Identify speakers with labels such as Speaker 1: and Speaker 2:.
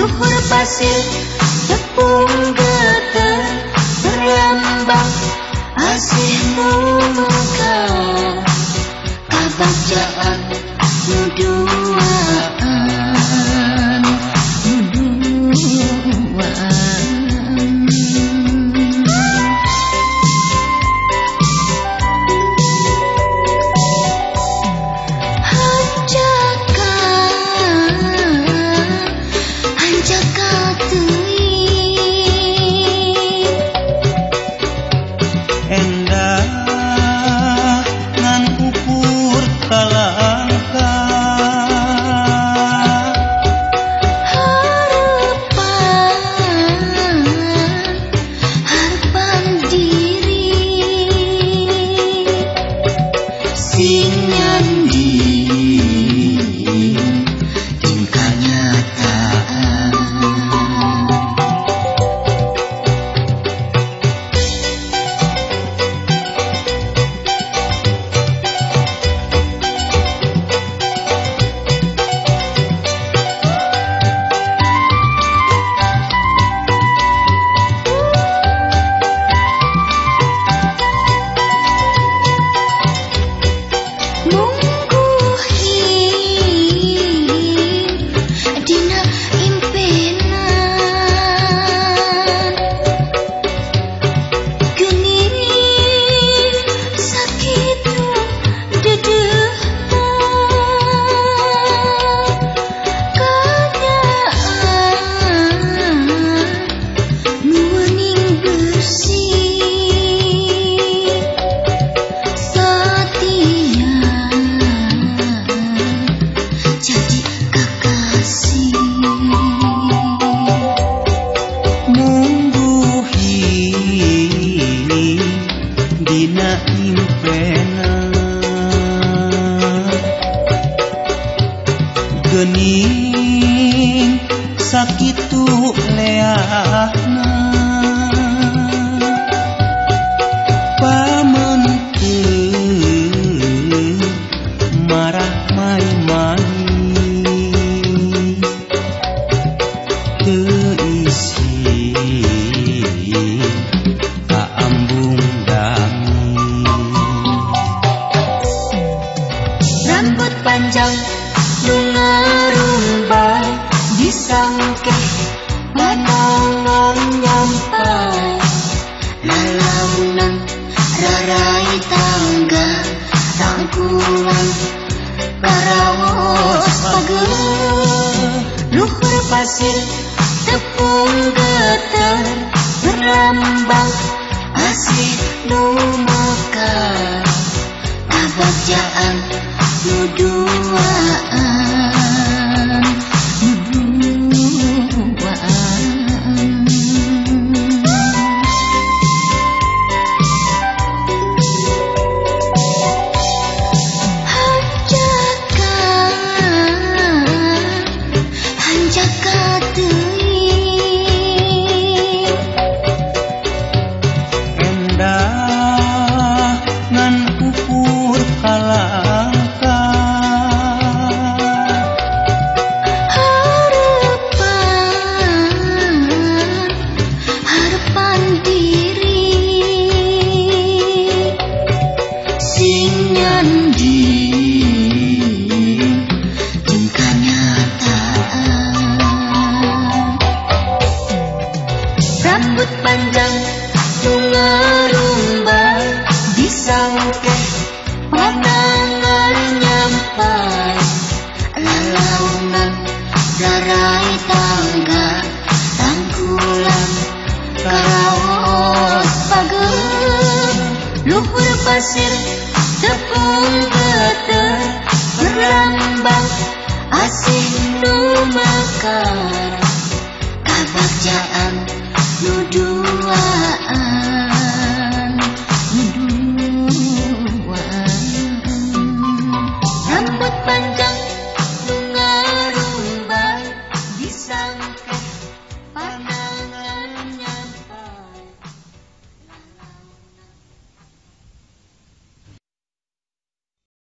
Speaker 1: luhur pasir
Speaker 2: tepung getar berlambang asihmu mekar kabak jalan nuduh पे दुनिया karawos pagel luhur pasir tepung getar berlambang asih lumekar. Kabajaan nuduaan
Speaker 1: ukur kalangka
Speaker 2: harapan harapan diri sing nyandi tingkah nyataan rambut panjang lungarumbai tangkulan karawos pagel luhur pasir tepung getar berlambang asih lumekar kabajaan nuduaan